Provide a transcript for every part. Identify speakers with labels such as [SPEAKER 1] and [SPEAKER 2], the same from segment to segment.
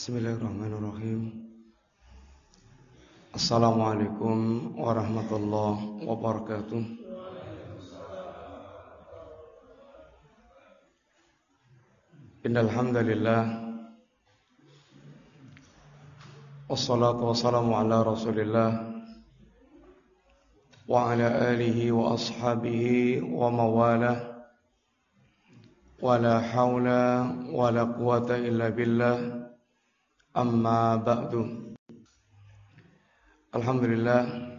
[SPEAKER 1] Bismillahirrahmanirrahim Assalamualaikum warahmatullahi wabarakatuh Innalhamdulillah Wassalatu wassalamu ala rasulillah Wa ala alihi wa ashabihi wa mawalah Wa la hawla wa la quwata illa billah Amma ba'du. Alhamdulillah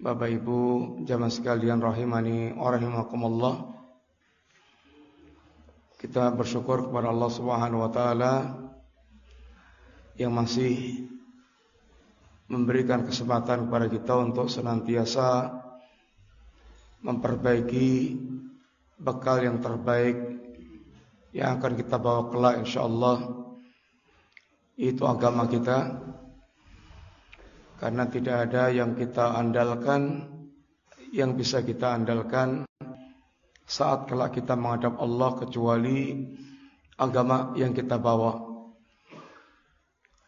[SPEAKER 1] Bapak Ibu jamaah sekalian rahimani wa rahimakumullah. Kita bersyukur kepada Allah Subhanahu wa taala yang masih memberikan kesempatan kepada kita untuk senantiasa memperbaiki bekal yang terbaik yang akan kita bawa kelak insyaallah itu agama kita. Karena tidak ada yang kita andalkan yang bisa kita andalkan saat kelak kita menghadap Allah kecuali agama yang kita bawa.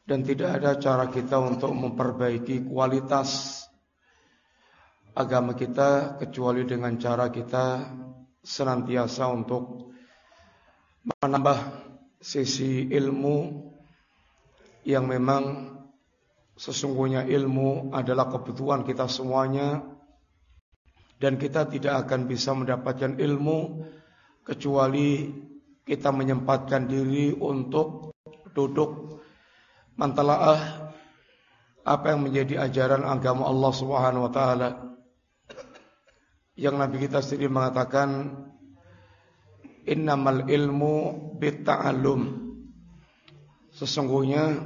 [SPEAKER 1] Dan tidak ada cara kita untuk memperbaiki kualitas agama kita kecuali dengan cara kita senantiasa untuk menambah sisi ilmu yang memang sesungguhnya ilmu adalah kebutuhan kita semuanya dan kita tidak akan bisa mendapatkan ilmu kecuali kita menyempatkan diri untuk duduk mentelaah apa yang menjadi ajaran agama Allah Subhanahu wa taala. Yang Nabi kita sendiri mengatakan innamal ilmu bitta'allum. Sesungguhnya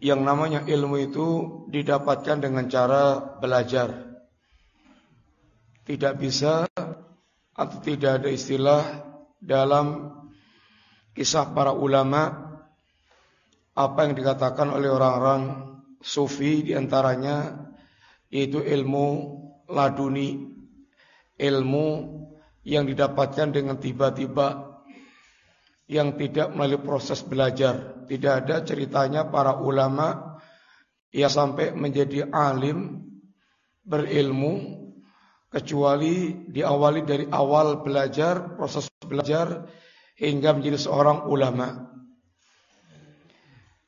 [SPEAKER 1] yang namanya ilmu itu didapatkan dengan cara belajar. Tidak bisa atau tidak ada istilah dalam kisah para ulama apa yang dikatakan oleh orang-orang sufi di antaranya yaitu ilmu laduni, ilmu yang didapatkan dengan tiba-tiba yang tidak melalui proses belajar. Tidak ada ceritanya para ulama yang sampai menjadi alim berilmu kecuali diawali dari awal belajar, proses belajar hingga menjadi seorang ulama.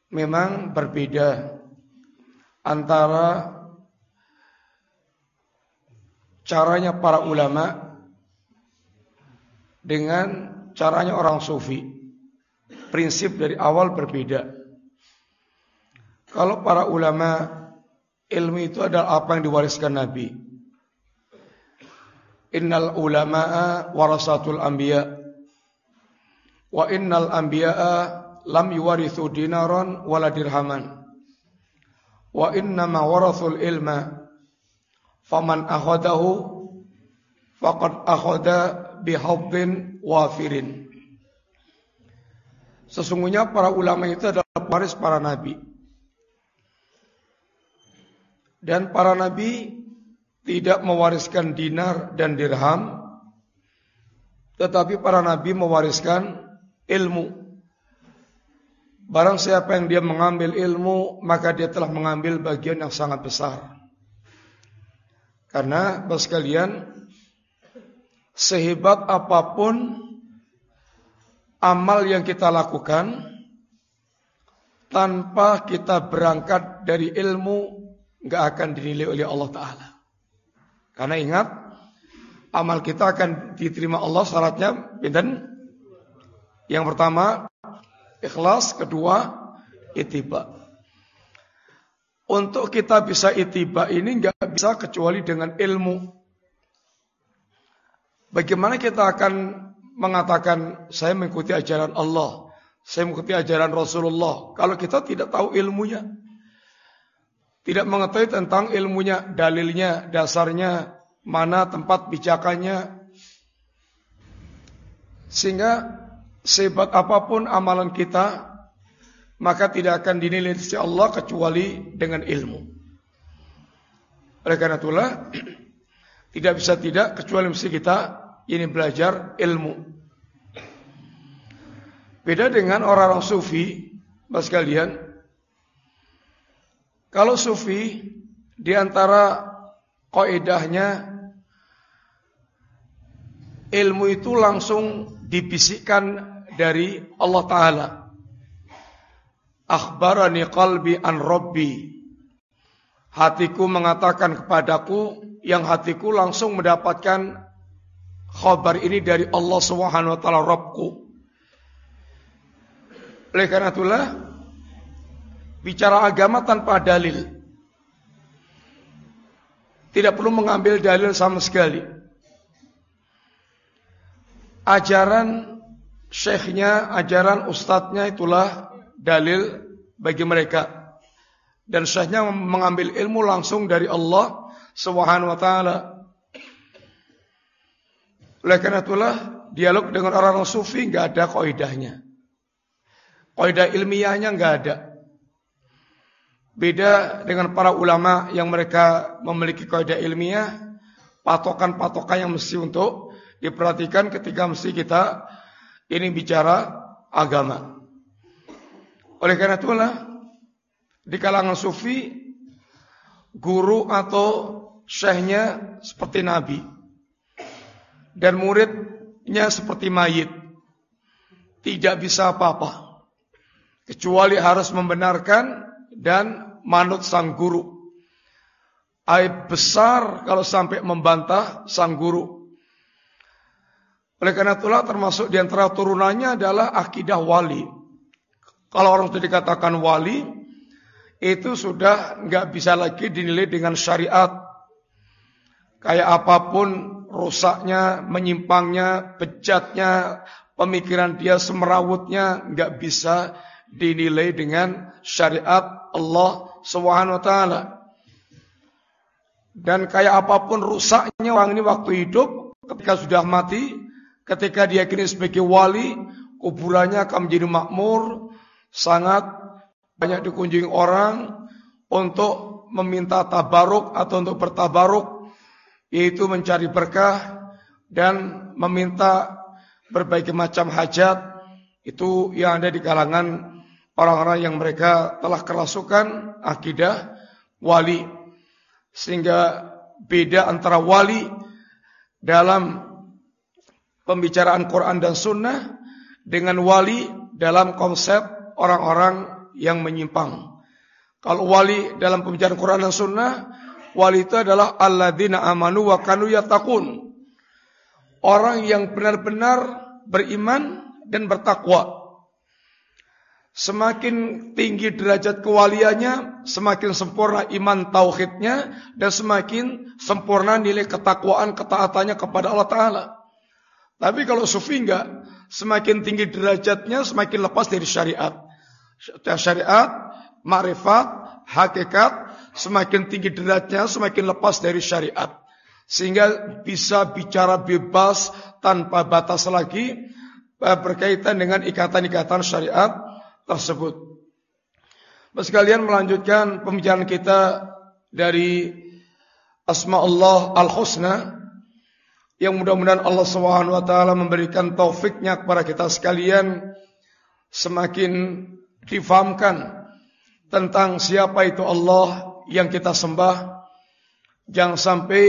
[SPEAKER 1] Memang berbeda antara caranya para ulama dengan caranya orang sufi. Prinsip dari awal berbeda. Kalau para ulama ilmu itu adalah apa yang diwariskan Nabi. Innal ulama'a warasatul anbiya. Wa innal anbiya'a lam yuwarithu dinaran wala dirhaman. Wa innama warathul ilma. Faman akhadahu faqad akhada bihadzin wafirin. Sesungguhnya para ulama itu adalah waris para nabi. Dan para nabi tidak mewariskan dinar dan dirham, tetapi para nabi mewariskan ilmu. Barang siapa yang dia mengambil ilmu, maka dia telah mengambil bagian yang sangat besar. Karena, sekalian, sehebat apa pun amal yang kita lakukan tanpa kita berangkat dari ilmu nggak akan dinilai oleh Allah Taala. Karena ingat amal kita akan diterima Allah syaratnya binten yang pertama ikhlas, kedua itiba. Untuk kita bisa itiba ini nggak bisa kecuali dengan ilmu. Bagaimana kita akan mengatakan saya mengikuti ajaran Allah, saya mengikuti ajaran Rasulullah kalau kita tidak tahu ilmunya? Tidak mengetahui tentang ilmunya, dalilnya, dasarnya, mana tempat bijakannya. Sehingga sebat apa pun amalan kita, maka tidak akan dinilai di Allah kecuali dengan ilmu. Oleh karena itulah Tidak bisa tidak kecuali mesti kita ini belajar ilmu. Beda dengan orang-orang sufi Mas kalian, kalau sufi di antara kaidahnya ilmu itu langsung dibisikkan dari Allah Ta'ala. Akhbarani qalbi an Rabbi. Hatiku mengatakan kepadaku yang hatiku langsung mendapatkan khabar ini dari Allah Subhanahu wa taala Rabbku. Oleh karena itulah bicara agama tanpa dalil. Tidak perlu mengambil dalil sama sekali. Ajaran syekhnya, ajaran ustadznya itulah dalil bagi mereka. Dan syekhnya mengambil ilmu langsung dari Allah Subhanahu wa taala. Oleh karena itulah dialog dengan orang-orang sufi nggak ada kaidahnya. Kaidah ilmiahnya nggak ada. Beda dengan para ulama yang mereka memiliki kaidah ilmiah, patokan-patokan yang mesti untuk diperhatikan ketika mesti kita ini bicara agama. Oleh karena itulah di kalangan sufi guru atau syekhnya seperti nabi dan muridnya seperti mayit. Tidak bisa apa-apa kecuali harus membenarkan dan manut sang guru. Aib besar kalau sampai membantah sang guru. Oleh karena itulah termasuk di antara turunannya adalah akidah wali. Kalau orang itu dikatakan wali, itu sudah nggak bisa lagi dinilai dengan syariat. Kayak apa pun rusaknya, menyimpangnya, bejatnya, pemikiran dia semerawutnya nggak bisa dinilai dengan syariat Allah Subhanahu. Dan kayak apa pun rusaknya orang ini waktu hidup, ketika sudah mati, ketika dia kini sebagai wali, kuburannya akan menjadi makmur, sangat banyak dikunjungi orang untuk meminta tabaruk atau untuk bertabaruk, yaitu mencari berkah dan meminta berbagai macam hajat, itu yang ada di kalangan orang-orang yang mereka telah kerasukan akidah wali sehingga beda antara wali dalam pembicaraan Quran dan Sunnah dengan wali dalam konsep orang-orang yang menyimpang. Kalau wali dalam pembicaraan Quran dan Sunnah, wali itu adalah alladzina amanu wa kanu yattaqun. Orang yang benar-benar beriman dan bertakwa. Semakin tinggi derajat kewaliannya, semakin sempurna iman tauhidnya, dan semakin sempurna nilai ketakwaan ketaatannya kepada Allah Ta'ala. Tapi kalau sufi enggak, semakin tinggi derajatnya, semakin lepas dari syariat. Syariat, ma'rifat, hakikat, semakin tinggi derajatnya, semakin lepas dari syariat. Sehingga bisa bicara bebas tanpa batas lagi, eh, berkaitan dengan ikatan-ikatan syariat, tersebut. Sekalian melanjutkan pembicaraan kita dari Asma Allah Al-Husna yang mudah-mudahan Allah Subhanahu wa taala memberikan taufiknya kepada kita sekalian semakin difahamkan tentang siapa itu Allah yang kita sembah jangan sampai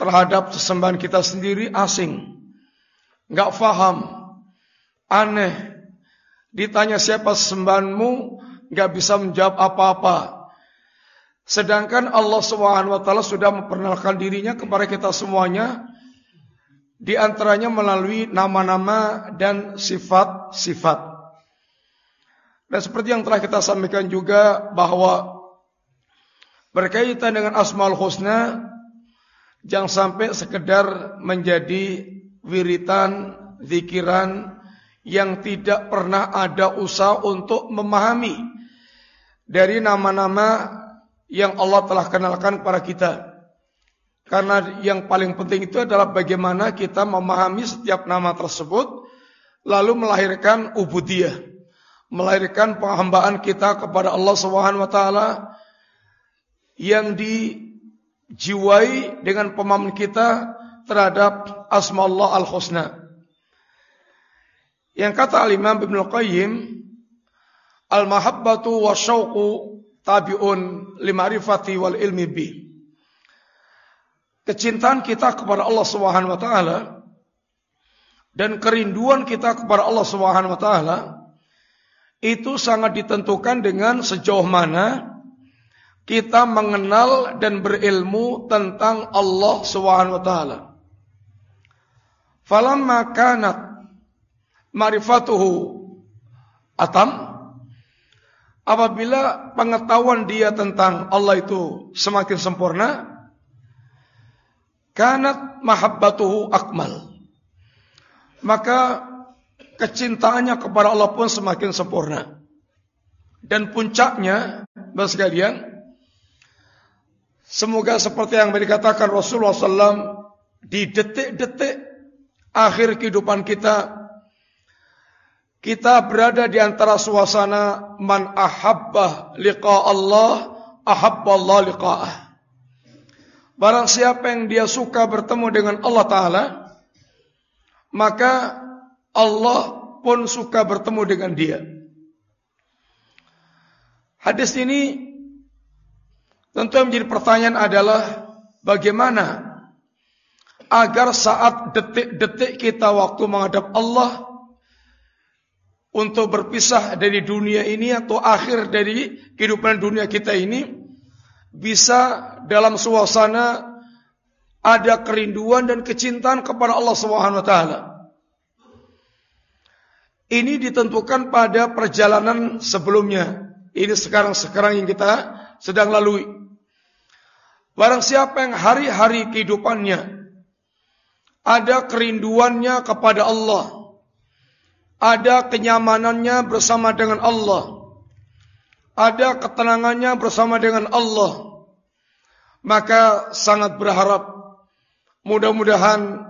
[SPEAKER 1] terhadap sesembahan kita sendiri asing enggak faham aneh Ditanya siapa sembahanmu, nggak bisa menjawab apa-apa. Sedangkan Allah taala sudah memperkenalkan dirinya kepada kita semuanya di antaranya melalui nama-nama dan sifat-sifat. Dan seperti yang telah kita sampaikan juga bahwa berkaitan dengan Asmaul Husna jangan sampai sekedar menjadi wiritan, zikiran, yang tidak pernah ada usaha untuk memahami dari nama-nama yang Allah telah kenalkan kepada kita. Karena yang paling penting itu adalah bagaimana kita memahami setiap nama tersebut lalu melahirkan ubudiyah, melahirkan penghambaan kita kepada Allah Subhanahu wa taala yang dijiwai dengan pemahaman kita terhadap asma Allah al-husna. Yang kata Al-Imam Ibn Qayyim, Al-mahabbatu wa syauqu tabi'un limarifati wal ilmi bi. Kecintaan kita kepada Allah Subhanahu wa taala dan kerinduan kita kepada Allah Subhanahu wa taala itu sangat ditentukan dengan sejauh mana kita mengenal dan berilmu tentang Allah Subhanahu wa taala. Falamma kanat marifatuhu atam apabila pengetahuan dia tentang Allah itu semakin sempurna kanat mahabbatuhu akmal maka kecintaannya kepada Allah pun semakin sempurna dan puncaknya Bapak sekalian semoga seperti yang dikatakan Rasulullah SAW di detik-detik akhir kehidupan kita kita berada di antara suasana man ahabba liqa Allah, ahabba Allah liqa'ah. Barang siapa yang dia suka bertemu dengan Allah Ta'ala, maka Allah pun suka bertemu dengan dia. Hadis ini tentu yang menjadi pertanyaan adalah bagaimana agar saat detik-detik kita waktu menghadap Allah untuk berpisah dari dunia ini atau akhir dari kehidupan dunia kita ini bisa dalam suasana ada kerinduan dan kecintaan kepada Allah Subhanahu wa taala. Ini ditentukan pada perjalanan sebelumnya. Ini sekarang-sekarang yang kita sedang lalui. Barang siapa yang hari-hari kehidupannya ada kerinduannya kepada Allah, ada kenyamanannya bersama dengan Allah. Ada ketenangannya bersama dengan Allah. Maka sangat berharap mudah-mudahan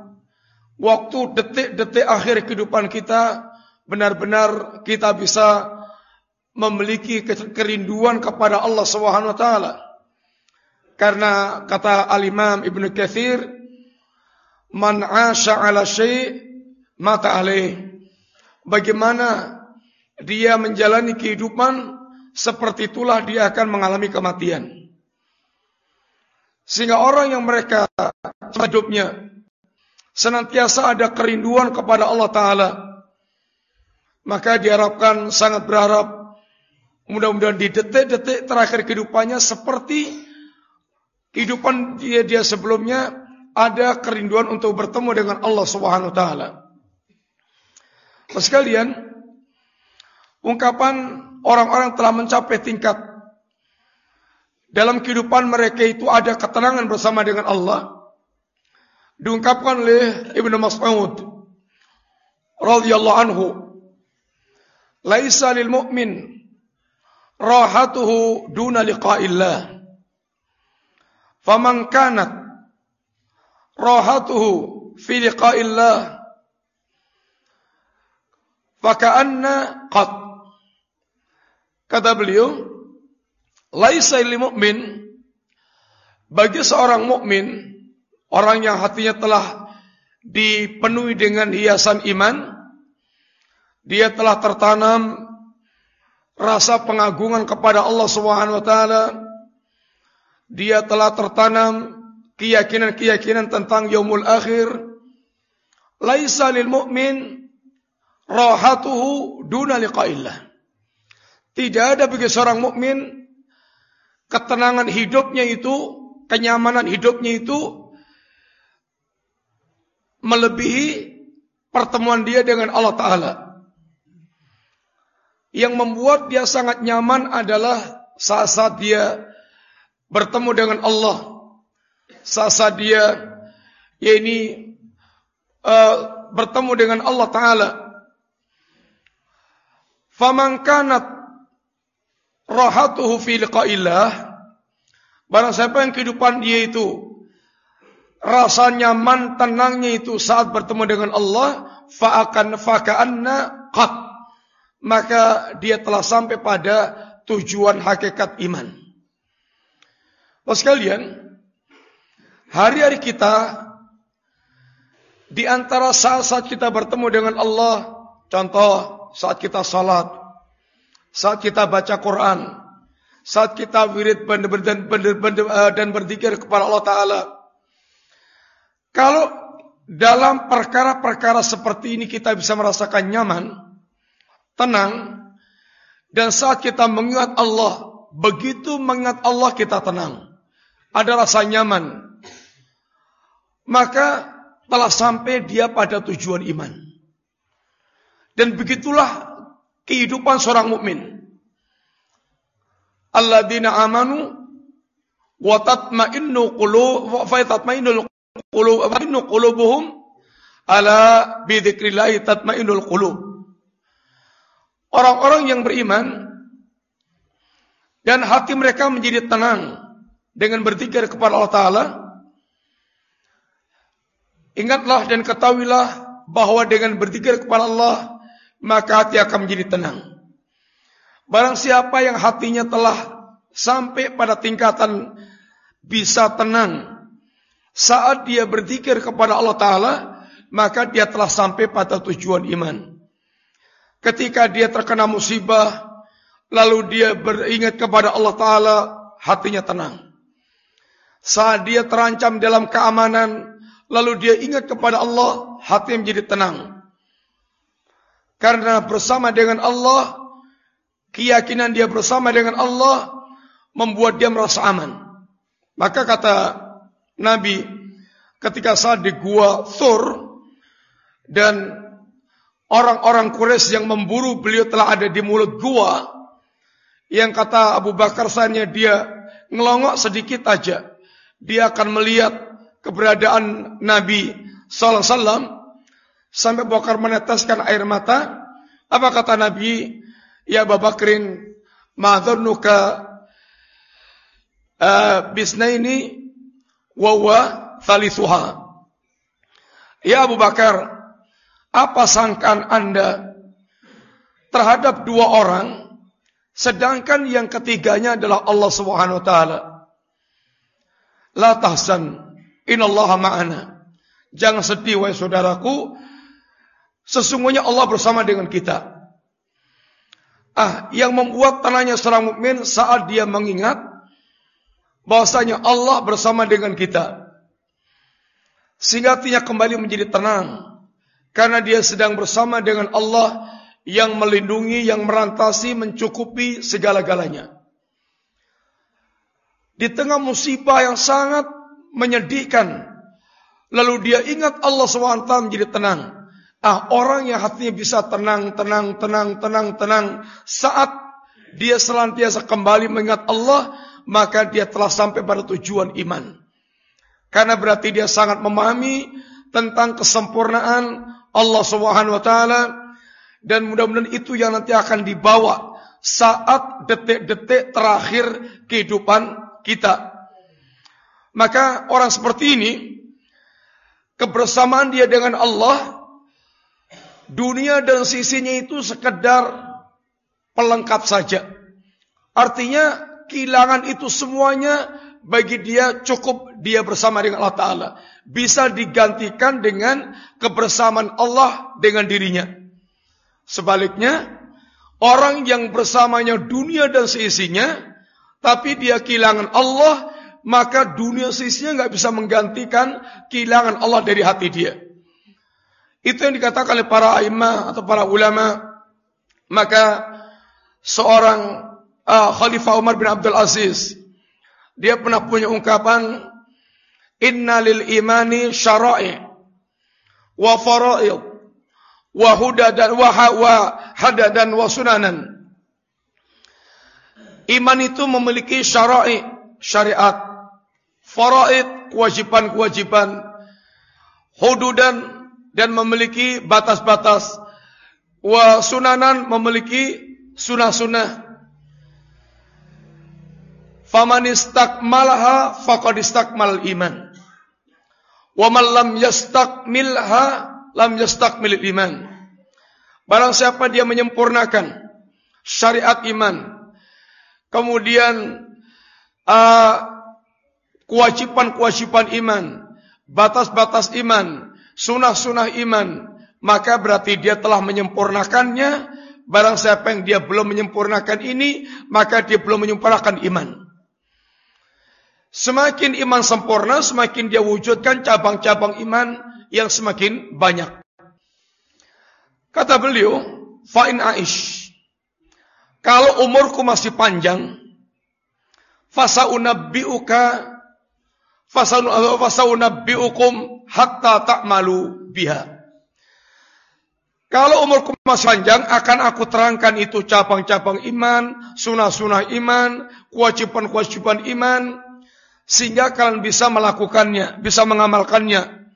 [SPEAKER 1] waktu detik-detik akhir kehidupan kita benar-benar kita bisa memiliki kerinduan kepada Allah Subhanahu wa taala. Karena kata Al-Imam Ibnu Katsir, "Man 'asha 'ala syai' mata alaih." bagaimana dia menjalani kehidupan seperti itulah dia akan mengalami kematian. Sehingga orang yang mereka hidupnya senantiasa ada kerinduan kepada Allah Ta'ala. Maka diharapkan sangat berharap mudah-mudahan di detik-detik terakhir kehidupannya seperti kehidupan dia dia sebelumnya ada kerinduan untuk bertemu dengan Allah Subhanahu wa taala. Sekalian, ungkapan orang-orang telah mencapai tingkat dalam kehidupan mereka itu ada ketenangan bersama dengan Allah. Diungkapkan oleh Ibnu Mas'ud radhiyallahu anhu, "Laisa lil mu'min rahatuhu duna liqa'illah." Faman kanat rahatuhu fi liqa'illah Faka'anna qad. Kata beliau, laisa lil mu'min bagi seorang mukmin, orang yang hatinya telah dipenuhi dengan hiasan iman, dia telah tertanam rasa pengagungan kepada Allah Subhanahu wa taala. Dia telah tertanam keyakinan-keyakinan tentang yaumul akhir. Laisa lil mu'min rahatuhu duna liqa'illah. Tidak ada bagi seorang mukmin ketenangan hidupnya itu, kenyamanan hidupnya itu melebihi pertemuan dia dengan Allah Ta'ala. Yang membuat dia sangat nyaman adalah saat-saat dia bertemu dengan Allah. Saat-saat dia ya ini uh, bertemu dengan Allah Ta'ala. Faman kanat rahatuhu fi liqa'illah Barang siapa yang kehidupan dia itu rasa nyaman tenangnya itu saat bertemu dengan Allah fa'akan faka'anna qad maka dia telah sampai pada tujuan hakikat iman. Bapak sekalian, hari-hari kita di antara saat-saat kita bertemu dengan Allah, contoh saat kita salat, saat kita baca Quran, saat kita wirid dan, eh, dan kepada Allah Ta'ala. Kalau dalam perkara-perkara seperti ini kita bisa merasakan nyaman, tenang, dan saat kita mengingat Allah, begitu mengingat Allah kita tenang. Ada rasa nyaman. Maka telah sampai dia pada tujuan iman. Dan begitulah kehidupan seorang mukmin. Alladzina amanu wa tatma'innu qulub fa tatma'innul qulub wa qulubuhum ala bi dzikrillah tatma'innul qulub. Orang-orang yang beriman dan hati mereka menjadi tenang dengan berzikir kepada Allah taala. Ingatlah dan ketahuilah bahwa dengan berzikir kepada Allah maka hati akan menjadi tenang. Barang siapa yang hatinya telah sampai pada tingkatan bisa tenang saat dia berzikir kepada Allah Ta'ala, maka dia telah sampai pada tujuan iman. Ketika dia terkena musibah, lalu dia beringat kepada Allah Ta'ala, hatinya tenang. Saat dia terancam dalam keamanan, lalu dia ingat kepada Allah, hati menjadi tenang. Karena bersama dengan Allah, keyakinan dia bersama dengan Allah membuat dia merasa aman. Maka kata Nabi ketika saat di gua Thur dan orang-orang Quraisy yang memburu beliau telah ada di mulut gua yang kata Abu Bakar sanya dia ngelongok sedikit aja dia akan melihat keberadaan Nabi sallallahu alaihi wasallam sampai Bakar meneteskan air mata. Apa kata Nabi? Ya Abu Bakrin, ma'adhurnuka uh, bisnaini wawa thalithuha. Ya Abu Bakar, apa sangkaan anda terhadap dua orang sedangkan yang ketiganya adalah Allah Subhanahu wa taala. La tahzan, innallaha ma'ana. Jangan sedih wahai saudaraku, Sesungguhnya Allah bersama dengan kita. Ah, yang membuat tenangnya seorang mukmin saat dia mengingat bahwasanya Allah bersama dengan kita. Sehingga hatinya kembali menjadi tenang karena dia sedang bersama dengan Allah yang melindungi, yang merantasi, mencukupi segala-galanya. Di tengah musibah yang sangat menyedihkan, lalu dia ingat Allah SWT menjadi tenang. Ah, orang yang hatinya bisa tenang, tenang, tenang, tenang, tenang saat dia selantiasa kembali mengingat Allah, maka dia telah sampai pada tujuan iman. Karena berarti dia sangat memahami tentang kesempurnaan Allah taala dan mudah-mudahan itu yang nanti akan dibawa saat detik-detik terakhir kehidupan kita. Maka orang seperti ini kebersamaan dia dengan Allah Dunia dan sisinya itu sekedar pelengkap saja. Artinya kehilangan itu semuanya bagi dia cukup dia bersama dengan Allah Ta'ala. Bisa digantikan dengan kebersamaan Allah dengan dirinya. Sebaliknya, orang yang bersamanya dunia dan seisinya, tapi dia kehilangan Allah, maka dunia seisinya nggak bisa menggantikan kehilangan Allah dari hati dia. Itu yang dikatakan oleh para imam atau para ulama. Maka seorang uh, Khalifah Umar bin Abdul Aziz dia pernah punya ungkapan Inna lil imani syara'i wa fara'id wa hudadan wa, wa hadadan wa sunanan. Iman itu memiliki syara'i, syariat, faraid, kewajiban-kewajiban, hududan dan memiliki batas-batas. Wa sunanan memiliki sunah-sunah. Faman istakmalaha faqad istakmal iman. Wa man lam yastakmilha lam yastakmil iman. Barang siapa dia menyempurnakan syariat iman, kemudian uh, kewajiban-kewajiban iman, batas-batas iman, sunnah-sunnah iman, maka berarti dia telah menyempurnakannya, Barang siapa yang dia belum menyempurnakan ini, maka dia belum menyempurnakan iman. Semakin iman sempurna, semakin dia wujudkan cabang-cabang iman yang semakin banyak. Kata beliau, fa'in aish. Kalau umurku masih panjang, fasaunabbi'uka fasaunabbi'ukum hatta ta'malu biha. Kalau umurku masih panjang, akan aku terangkan itu cabang-cabang iman, sunah-sunah iman, kewajiban-kewajiban iman, sehingga kalian bisa melakukannya, bisa mengamalkannya.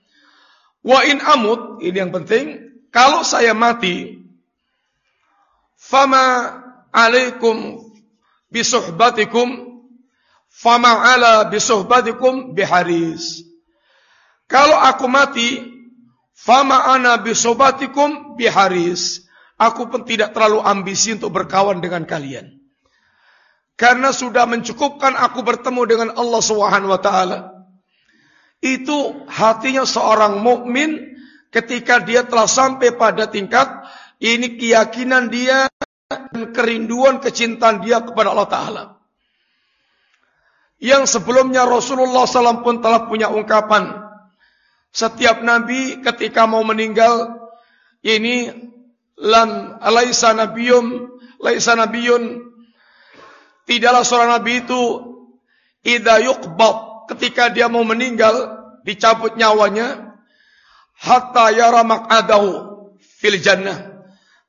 [SPEAKER 1] Wa in amut, ini yang penting, kalau saya mati, fama alaikum bisuhbatikum, fama ala bisuhbatikum biharis. Kalau aku mati, Fama ana bisobatikum biharis. Aku pun tidak terlalu ambisi untuk berkawan dengan kalian. Karena sudah mencukupkan aku bertemu dengan Allah Subhanahu wa taala. Itu hatinya seorang mukmin ketika dia telah sampai pada tingkat ini keyakinan dia kerinduan kecintaan dia kepada Allah taala. Yang sebelumnya Rasulullah SAW pun telah punya ungkapan. Setiap nabi ketika mau meninggal ini lam alaisa nabiyum laisa nabiyun. Tidaklah seorang nabi itu idza yuqbad. Ketika dia mau meninggal dicabut nyawanya hatta yara maq'adahu fil jannah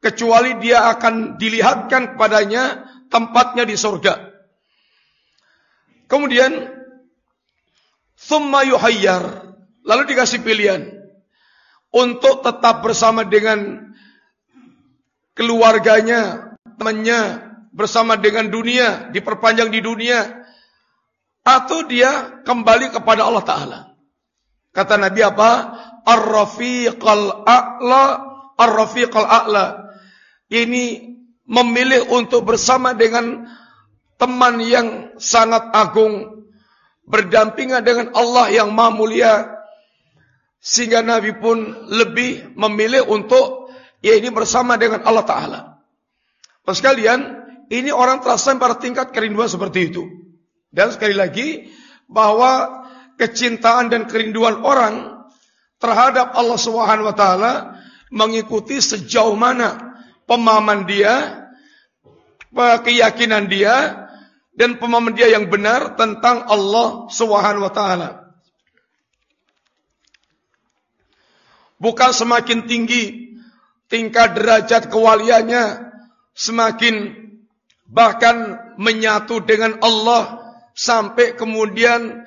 [SPEAKER 1] kecuali dia akan dilihatkan kepadanya tempatnya di surga kemudian thumma yuhayyar Lalu dikasih pilihan untuk tetap bersama dengan keluarganya, temannya, bersama dengan dunia, diperpanjang di dunia, atau dia kembali kepada Allah Ta'ala. Kata Nabi apa? Ar-Rafiqal A'la, Ar-Rafiqal A'la. Ini memilih untuk bersama dengan teman yang sangat agung, berdampingan dengan Allah yang maha mulia, sehingga Nabi pun lebih memilih untuk ya ini bersama dengan Allah Ta'ala. Pas sekalian, ini orang terasa pada tingkat kerinduan seperti itu. Dan sekali lagi, bahwa kecintaan dan kerinduan orang terhadap Allah Subhanahu wa taala mengikuti sejauh mana pemahaman dia, keyakinan dia dan pemahaman dia yang benar tentang Allah Subhanahu wa taala. bukan semakin tinggi tingkat derajat kewaliannya semakin bahkan menyatu dengan Allah sampai kemudian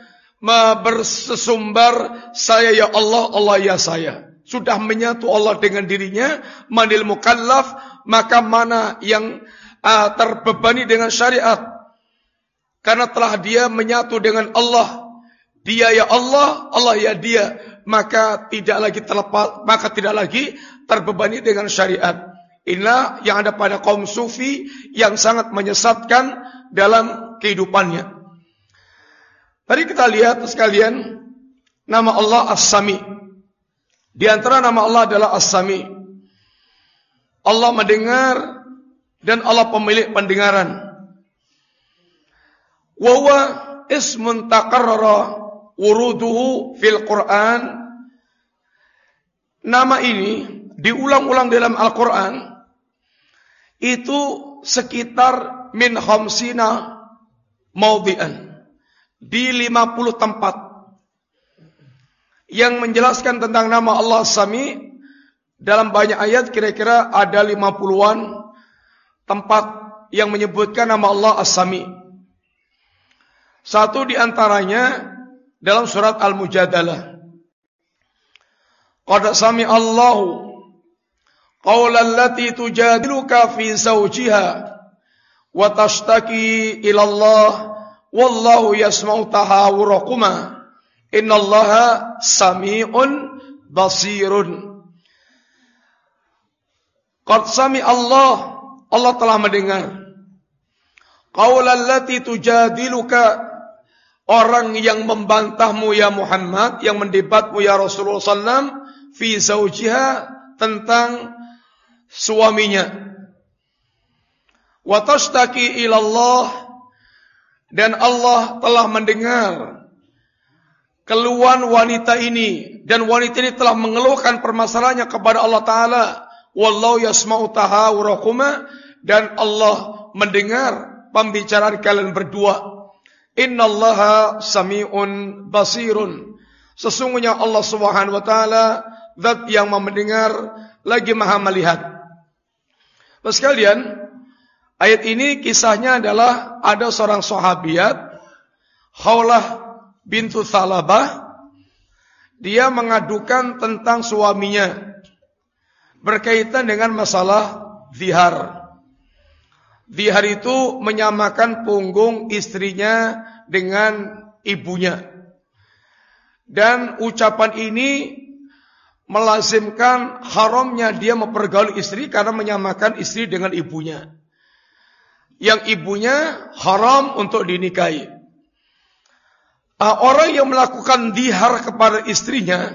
[SPEAKER 1] bersesumbar saya ya Allah Allah ya saya sudah menyatu Allah dengan dirinya manil mukallaf maka mana yang uh, terbebani dengan syariat karena telah dia menyatu dengan Allah dia ya Allah Allah ya dia maka tidak lagi terlepas, maka tidak lagi terbebani dengan syariat. Inilah yang ada pada kaum sufi yang sangat menyesatkan dalam kehidupannya. Mari kita lihat sekalian nama Allah As-Sami. Di antara nama Allah adalah As-Sami. Allah mendengar dan Allah pemilik pendengaran. Wa huwa ismun taqarrara wuruduhu fil Quran. Nama ini diulang-ulang dalam Al-Quran. Itu sekitar min khamsina maudhi'an. Di 50 tempat. Yang menjelaskan tentang nama Allah Sami. Dalam banyak ayat kira-kira ada 50-an tempat yang menyebutkan nama Allah As-Sami. Satu di antaranya dalam surat Al-Mujadalah. Qad sami Allahu qawlan lati tujadiluka fi zawjiha wa tashtaki ila Allah wallahu yasma'u tahawurakuma innallaha sami'un basirun. Qad sami Allah Allah telah mendengar qawlan lati tujadiluka orang yang membantahmu ya Muhammad, yang mendebatmu ya Rasulullah SAW, fi zaujiha tentang suaminya. wa tashtaki ilallah dan Allah telah mendengar keluhan wanita ini dan wanita ini telah mengeluhkan permasalahannya kepada Allah taala. Wallahu yasma'u tahawurakuma dan Allah mendengar pembicaraan kalian berdua. Innallaha samiun basirun. Sesungguhnya Allah Subhanahu wa taala zat yang mendengar lagi maha melihat. Terus sekalian ayat ini kisahnya adalah ada seorang sahabiat Khawlah bintu Salabah dia mengadukan tentang suaminya berkaitan dengan masalah zihar. Zihar itu menyamakan punggung istrinya dengan ibunya. Dan ucapan ini melazimkan haramnya dia mempergaul istri karena menyamakan istri dengan ibunya. Yang ibunya haram untuk dinikahi. Ah, orang yang melakukan dihar kepada istrinya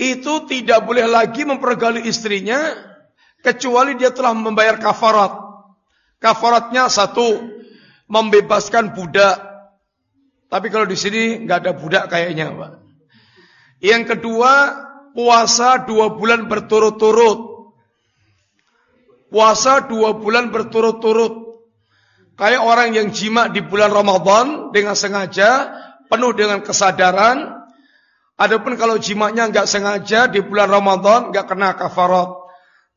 [SPEAKER 1] itu tidak boleh lagi mempergali istrinya kecuali dia telah membayar kafarat. Kafaratnya satu membebaskan budak. Tapi kalau di sini nggak ada budak kayaknya, Pak. Yang kedua, puasa dua bulan berturut-turut. Puasa dua bulan berturut-turut. Kayak orang yang jima di bulan Ramadan dengan sengaja, penuh dengan kesadaran, Adapun kalau jimaknya nggak sengaja di bulan Ramadan nggak kena kafarat.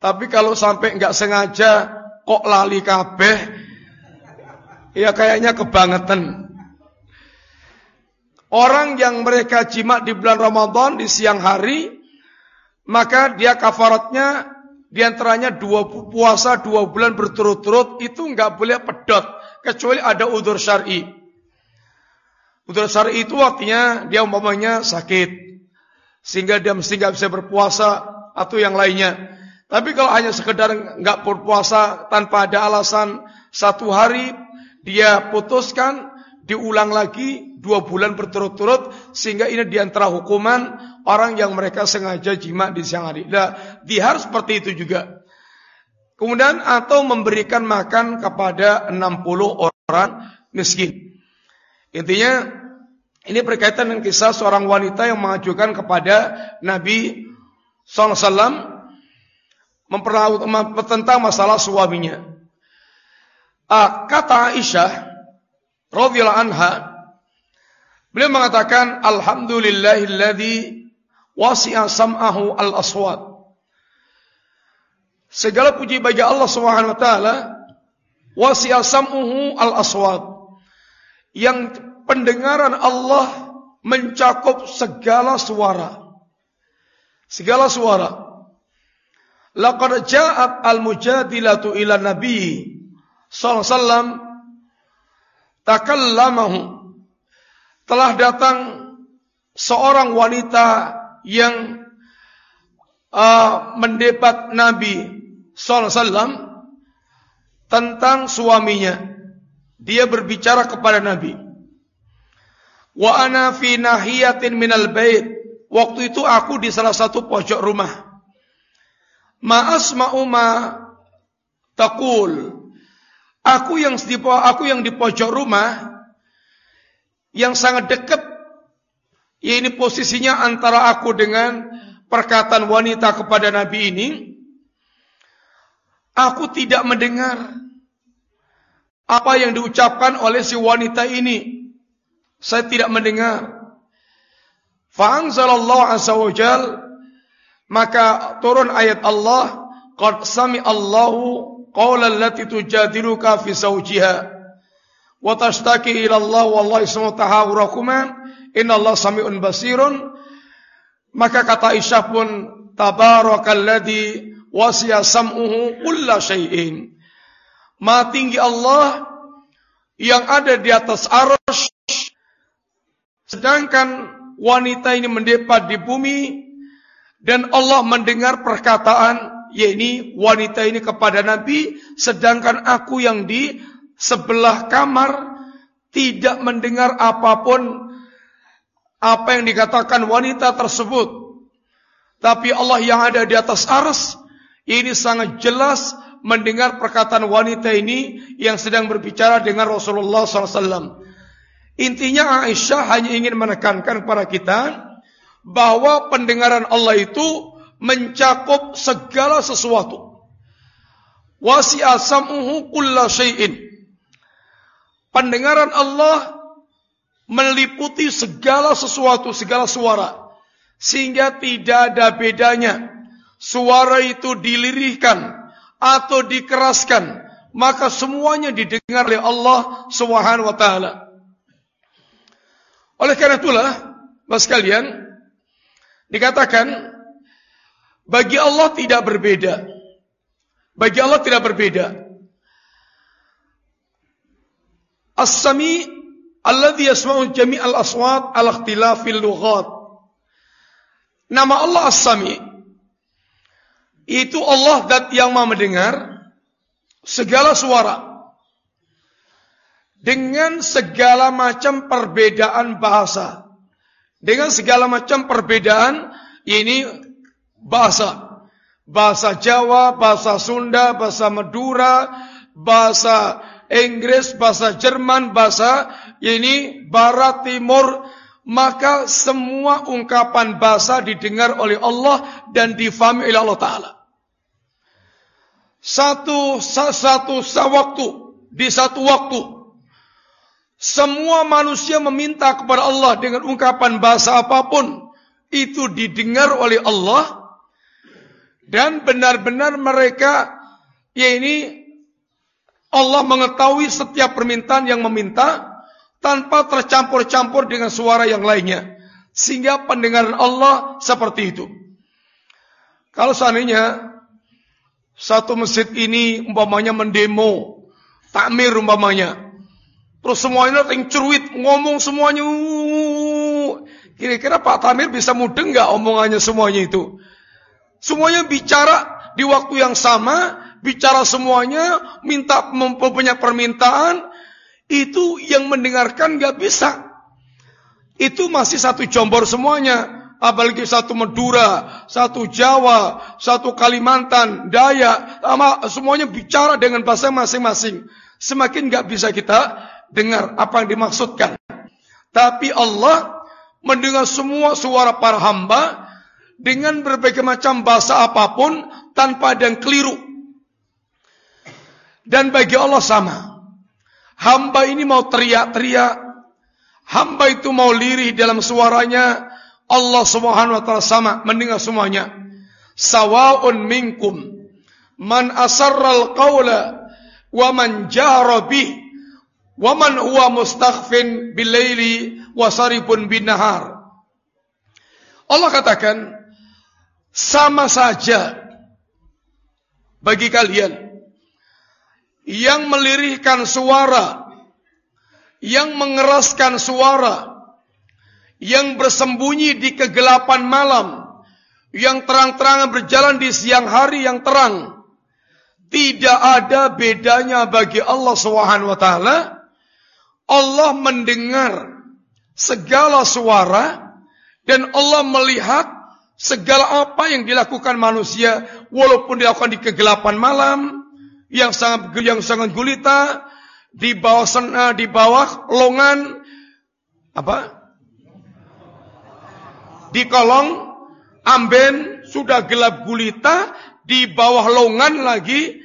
[SPEAKER 1] Tapi kalau sampai nggak sengaja kok lali kabeh, ya kayaknya kebangetan. Orang yang mereka jimak di bulan Ramadan di siang hari, maka dia kafaratnya di antaranya dua puasa dua bulan berturut-turut itu nggak boleh pedot kecuali ada udur syari. Udur syar'i itu artinya dia umpamanya sakit. Sehingga dia mesti nggak bisa berpuasa atau yang lainnya. Tapi kalau hanya sekedar nggak berpuasa tanpa ada alasan satu hari dia putuskan diulang lagi dua bulan berturut-turut sehingga ini di antara hukuman orang yang mereka sengaja jima di siang hari. Nah, dihar seperti itu juga. Kemudian atau memberikan makan kepada 60 orang miskin. Intinya ini berkaitan dengan kisah seorang wanita yang mengajukan kepada Nabi SAW tentang masalah suaminya. Ah, kata Aisyah radhiyallahu anha beliau mengatakan alhamdulillahilladzi wasi'a sam'ahu al-aswat. Segala puji bagi Allah Subhanahu wa taala wasi'a sam'uhu al-aswat yang pendengaran Allah mencakup segala suara. Segala suara. Laqad ja'at al-mujadilatu ila nabi sallallahu alaihi wasallam takallamahu telah datang seorang wanita yang uh, mendebat Nabi wasallam tentang suaminya dia berbicara kepada Nabi. Wa ana fi nahiyatin minal bait. Waktu itu aku di salah satu pojok rumah. Ma asma'u ma. Aku yang di aku yang di pojok rumah yang sangat dekat ya ini posisinya antara aku dengan perkataan wanita kepada Nabi ini aku tidak mendengar apa yang diucapkan oleh si wanita ini. Saya tidak mendengar. Fa'anzalallahu azza maka turun ayat Allah qad sami Allahu qawla allati tujadiluka fi zawjiha wa tashtaki ila Allah innallaha samiun basirun maka kata Aisyah pun tabarakalladzi wasiya sam'uhu kulla syai'in Maha tinggi Allah yang ada di atas arus. Sedangkan wanita ini mendepat di bumi dan Allah mendengar perkataan yakni wanita ini kepada Nabi sedangkan aku yang di sebelah kamar tidak mendengar apa pun apa yang dikatakan wanita tersebut tapi Allah yang ada di atas ars ini sangat jelas mendengar perkataan wanita ini yang sedang berbicara dengan Rasulullah SAW. Intinya Aisyah hanya ingin menekankan kepada kita bahwa pendengaran Allah itu mencakup segala sesuatu. Wasi'a sam'uhu kulla syai'in. Pendengaran Allah meliputi segala sesuatu, segala suara. Sehingga tidak ada bedanya. Suara itu dilirihkan atau dikeraskan. Maka semuanya didengar oleh Allah Subhanahu wa taala. Oleh karena itulah, Mas kalian, Dikatakan bagi Allah tidak berbeda. Bagi Allah tidak berbeda. As-Sami alladhi yasma'u jami' al-aswat ala ikhtilafil lughat. Nama Allah As-Sami. Itu Allah dat yang Maha mendengar segala suara. Dengan segala macam perbedaan bahasa. Dengan segala macam perbedaan ini bahasa. Bahasa Jawa, bahasa Sunda, bahasa Madura, bahasa Inggris, bahasa Jerman, bahasa ini Barat Timur, maka semua ungkapan bahasa didengar oleh Allah dan difahami oleh Allah Taala. Satu satu waktu di satu waktu semua manusia meminta kepada Allah dengan ungkapan bahasa apa pun itu didengar oleh Allah dan benar-benar mereka ya ini Allah mengetahui setiap permintaan yang meminta tanpa tercampur-campur dengan suara yang lainnya sehingga pendengaran Allah seperti itu. Kalau seandainya satu masjid ini umpamanya mendemo takmir umpamanya Terus semuanya ting ceruit ngomong semuanya. Kira-kira Pak Tamir bisa mudeng nggak omongannya semuanya itu? Semuanya bicara di waktu yang sama, bicara semuanya, minta mempunyai permintaan, itu yang mendengarkan nggak bisa. Itu masih satu jombor semuanya. Apalagi satu Madura, satu Jawa, satu Kalimantan, Dayak, semuanya bicara dengan bahasa masing-masing. Semakin nggak bisa kita dengar apa yang dimaksudkan. Tapi Allah mendengar semua suara para hamba dengan berbagai macam bahasa apa pun tanpa ada yang keliru. Dan bagi Allah sama. Hamba ini mau teriak-teriak, hamba itu mau lirih dalam suaranya, Allah Subhanahu wa taala sama mendengar semuanya. Sawa'un minkum man asarral qawla wa man jahara bih Waman huwa mustakhfin bilaili wasaribun bin nahar. Allah katakan sama saja bagi kalian yang melirihkan suara, yang mengeraskan suara, yang bersembunyi di kegelapan malam, yang terang-terangan berjalan di siang hari yang terang. Tidak ada bedanya bagi Allah Subhanahu wa taala. Allah mendengar segala suara dan Allah melihat segala apa yang dilakukan manusia walaupun dilakukan di kegelapan malam yang sangat yang sangat gulita di bawah sana di bawah longan apa di kolong amben sudah gelap gulita di bawah longan lagi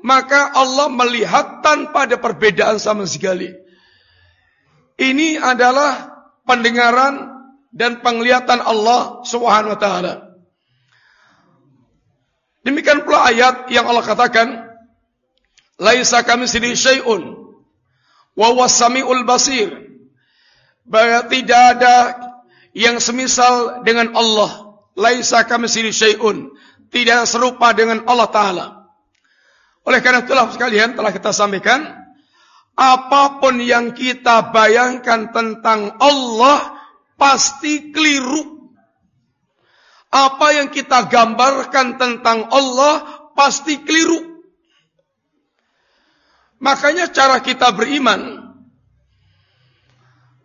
[SPEAKER 1] maka Allah melihat tanpa ada perbedaan sama sekali ini adalah pendengaran dan penglihatan Allah Subhanahu wa taala. Demikian pula ayat yang Allah katakan, "Laisa kamitslihi syai'un wa huwas samiul basir." Bahwa tidak ada yang semisal dengan Allah. Laisa kamitslihi syai'un. Tidak serupa dengan Allah taala. Oleh karena itulah sekalian telah kita sampaikan apa pun yang kita bayangkan tentang Allah pasti keliru. Apa yang kita gambarkan tentang Allah pasti keliru. Makanya cara kita beriman,